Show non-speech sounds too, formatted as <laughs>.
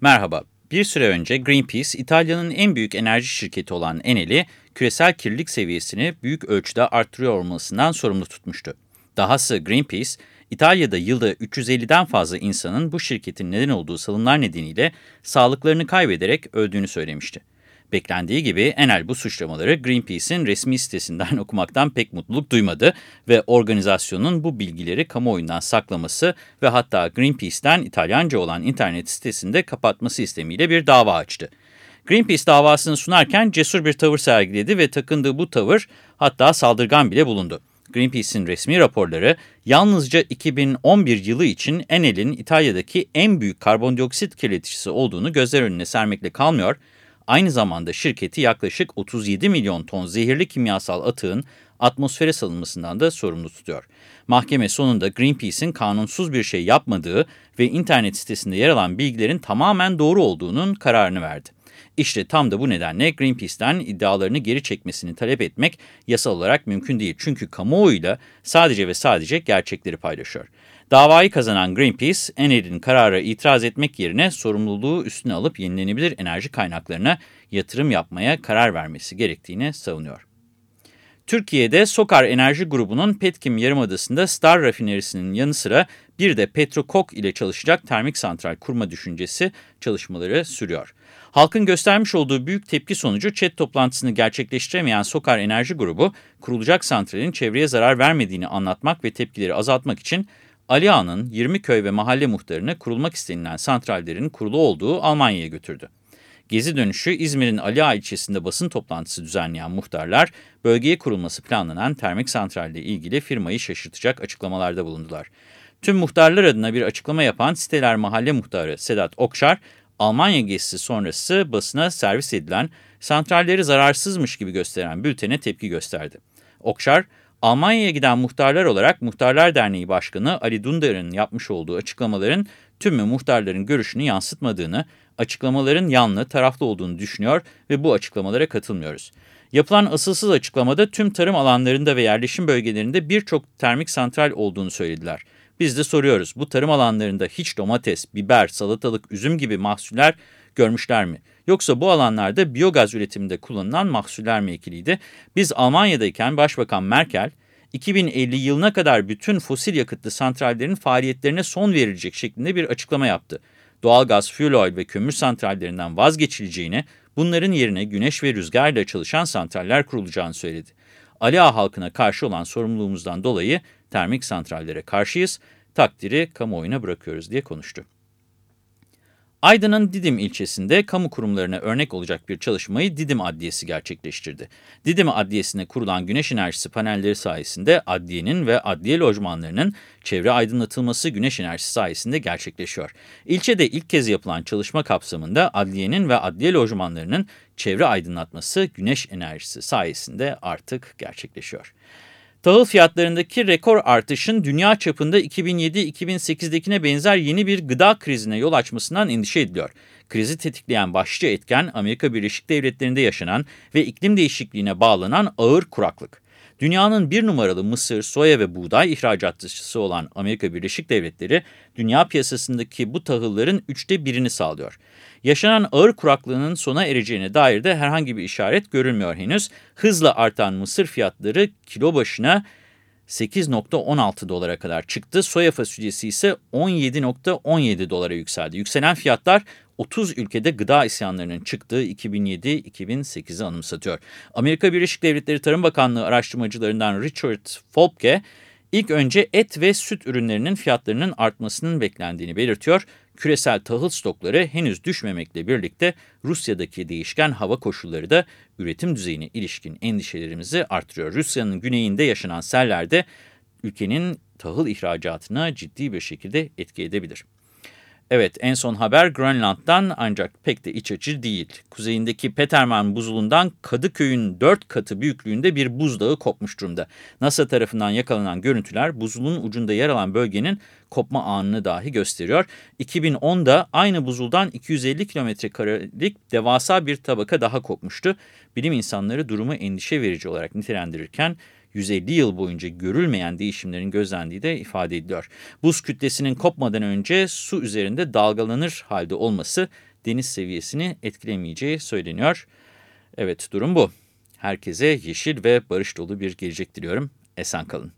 Merhaba. Bir süre önce Greenpeace, İtalya'nın en büyük enerji şirketi olan Enel'i, küresel kirlilik seviyesini büyük ölçüde arttırıyor olmasından sorumlu tutmuştu. Dahası Greenpeace, İtalya'da yılda 350'den fazla insanın bu şirketin neden olduğu salımlar nedeniyle sağlıklarını kaybederek öldüğünü söylemişti. Beklendiği gibi Enel bu suçlamaları Greenpeace'in resmi sitesinden <laughs> okumaktan pek mutluluk duymadı ve organizasyonun bu bilgileri kamuoyundan saklaması ve hatta Greenpeace'ten İtalyanca olan internet sitesinde kapatması istemiyle bir dava açtı. Greenpeace davasını sunarken cesur bir tavır sergiledi ve takındığı bu tavır hatta saldırgan bile bulundu. Greenpeace'in resmi raporları yalnızca 2011 yılı için Enel'in İtalya'daki en büyük karbondioksit kirleticisi olduğunu gözler önüne sermekle kalmıyor, Aynı zamanda şirketi yaklaşık 37 milyon ton zehirli kimyasal atığın atmosfere salınmasından da sorumlu tutuyor. Mahkeme sonunda Greenpeace'in kanunsuz bir şey yapmadığı ve internet sitesinde yer alan bilgilerin tamamen doğru olduğunun kararını verdi. İşte tam da bu nedenle Greenpeace'ten iddialarını geri çekmesini talep etmek yasal olarak mümkün değil. Çünkü kamuoyuyla sadece ve sadece gerçekleri paylaşıyor. Davayı kazanan Greenpeace, Enel'in karara itiraz etmek yerine sorumluluğu üstüne alıp yenilenebilir enerji kaynaklarına yatırım yapmaya karar vermesi gerektiğini savunuyor. Türkiye'de Sokar Enerji Grubu'nun Petkim Yarımadası'nda Star rafinerisinin yanı sıra bir de Petrokok ile çalışacak termik santral kurma düşüncesi çalışmaları sürüyor. Halkın göstermiş olduğu büyük tepki sonucu ÇED toplantısını gerçekleştiremeyen Sokar Enerji Grubu, kurulacak santralin çevreye zarar vermediğini anlatmak ve tepkileri azaltmak için Ali Ağa'nın 20 köy ve mahalle muhtarını kurulmak istenilen santrallerin kurulu olduğu Almanya'ya götürdü. Gezi dönüşü İzmir'in Ali Ağa ilçesinde basın toplantısı düzenleyen muhtarlar, bölgeye kurulması planlanan termik santralle ilgili firmayı şaşırtacak açıklamalarda bulundular. Tüm muhtarlar adına bir açıklama yapan siteler mahalle muhtarı Sedat Okşar, Almanya gezisi sonrası basına servis edilen santralleri zararsızmış gibi gösteren bültene tepki gösterdi. Okşar, Almanya'ya giden muhtarlar olarak Muhtarlar Derneği Başkanı Ali Dundar'ın yapmış olduğu açıklamaların tümü muhtarların görüşünü yansıtmadığını, açıklamaların yanlı, taraflı olduğunu düşünüyor ve bu açıklamalara katılmıyoruz. Yapılan asılsız açıklamada tüm tarım alanlarında ve yerleşim bölgelerinde birçok termik santral olduğunu söylediler. Biz de soruyoruz, bu tarım alanlarında hiç domates, biber, salatalık, üzüm gibi mahsuller görmüşler mi? Yoksa bu alanlarda biyogaz üretiminde kullanılan mahsuller mi ekiliydi? Biz Almanya'dayken Başbakan Merkel, 2050 yılına kadar bütün fosil yakıtlı santrallerin faaliyetlerine son verilecek şeklinde bir açıklama yaptı. Doğalgaz, fuel oil ve kömür santrallerinden vazgeçileceğini, bunların yerine güneş ve rüzgarla çalışan santraller kurulacağını söyledi. Ali Ağa halkına karşı olan sorumluluğumuzdan dolayı termik santrallere karşıyız, takdiri kamuoyuna bırakıyoruz diye konuştu. Aydın'ın Didim ilçesinde kamu kurumlarına örnek olacak bir çalışmayı Didim Adliyesi gerçekleştirdi. Didim Adliyesi'ne kurulan güneş enerjisi panelleri sayesinde adliyenin ve adliye lojmanlarının çevre aydınlatılması güneş enerjisi sayesinde gerçekleşiyor. İlçede ilk kez yapılan çalışma kapsamında adliyenin ve adliye lojmanlarının çevre aydınlatması güneş enerjisi sayesinde artık gerçekleşiyor. Tahıl fiyatlarındaki rekor artışın dünya çapında 2007-2008'dekine benzer yeni bir gıda krizine yol açmasından endişe ediliyor. Krizi tetikleyen başlıca etken Amerika Birleşik Devletleri'nde yaşanan ve iklim değişikliğine bağlanan ağır kuraklık. Dünyanın bir numaralı mısır, soya ve buğday ihracatçısı olan Amerika Birleşik Devletleri, dünya piyasasındaki bu tahılların üçte birini sağlıyor. Yaşanan ağır kuraklığının sona ereceğine dair de herhangi bir işaret görülmüyor henüz. Hızla artan mısır fiyatları kilo başına 8.16 dolara kadar çıktı. Soya fasulyesi ise 17.17 dolara yükseldi. Yükselen fiyatlar 30 ülkede gıda isyanlarının çıktığı 2007-2008'i anımsatıyor. Amerika Birleşik Devletleri Tarım Bakanlığı araştırmacılarından Richard Folke, ilk önce et ve süt ürünlerinin fiyatlarının artmasının beklendiğini belirtiyor. Küresel tahıl stokları henüz düşmemekle birlikte Rusya'daki değişken hava koşulları da üretim düzeyine ilişkin endişelerimizi artırıyor. Rusya'nın güneyinde yaşanan sellerde ülkenin tahıl ihracatına ciddi bir şekilde etki edebilir. Evet en son haber Grönland'dan ancak pek de iç açıcı değil. Kuzeyindeki Peterman buzulundan Kadıköy'ün 4 katı büyüklüğünde bir buzdağı kopmuş durumda. NASA tarafından yakalanan görüntüler buzulun ucunda yer alan bölgenin kopma anını dahi gösteriyor. 2010'da aynı buzuldan 250 kilometre karelik devasa bir tabaka daha kopmuştu. Bilim insanları durumu endişe verici olarak nitelendirirken 150 yıl boyunca görülmeyen değişimlerin gözlendiği de ifade ediliyor. Buz kütlesinin kopmadan önce su üzerinde dalgalanır halde olması deniz seviyesini etkilemeyeceği söyleniyor. Evet durum bu. Herkese yeşil ve barış dolu bir gelecek diliyorum. Esen kalın.